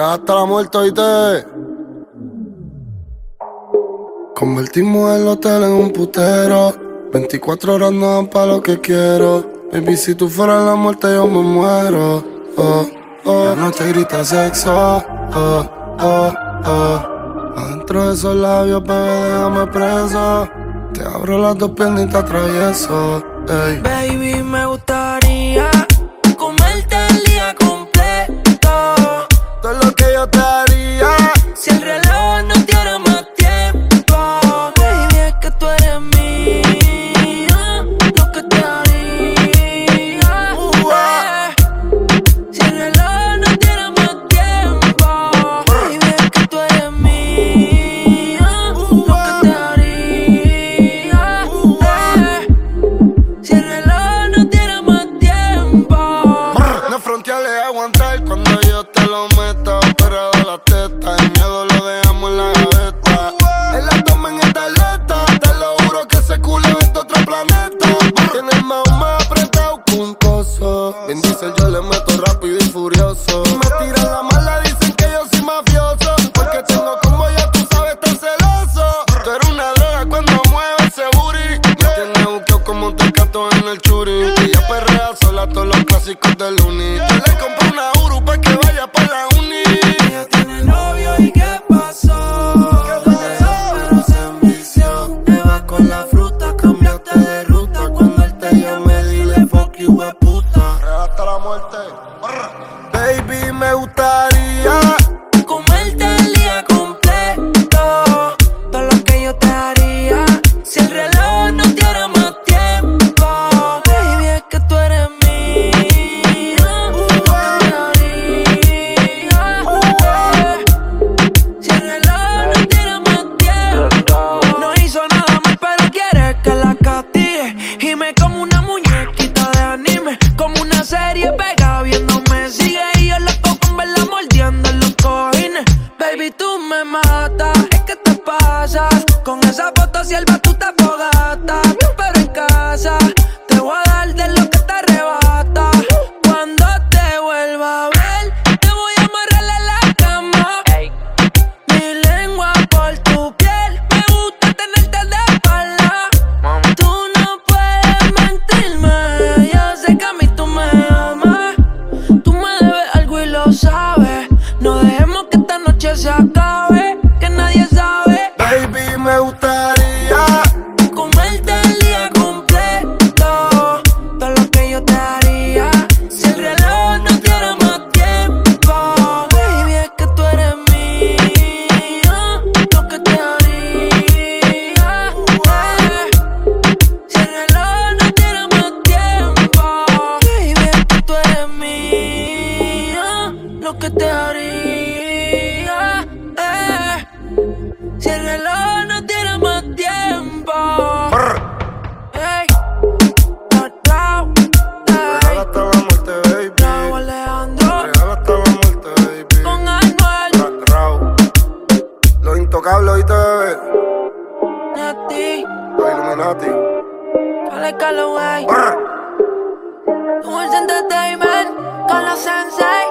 hasta la muerte, oíste. Convertimos el hotel en un putero. 24 horas no dan pa' lo que quiero. Baby, si tú fueras la muerte, yo me muero. Oh, oh. no te grita sexo. Oh, oh, oh. Adentro de esos labios, bebé, déjame preso. Te abro las dos piernas y atravieso. Baby, me gustaría churi. Y ella perrea sola todos los clásicos del uni. Yo le compré una Uru pa' que vaya pa' la uni. Ella tiene novio y qué pasó. Pero se envició. Te vas con la fruta, cambiaste de ruta. Cuando él te llame, dile fuck you, we puta. Hasta la muerte. Baby, me gustaría. No dejemos que esta noche se acabe, Lo que te haría. eh. Si el reloj no tiene más tiempo. Ey, Raúl, Real ey, hasta la muerte, baby. Raúl Alejandro, Real hasta la muerte, baby. con Anuel, Ra- Raúl. Los intocables, oíste, bebé. Nati, Los Illuminati. Cale Calloway, Brr. Tools Entertainment, con la Sensei.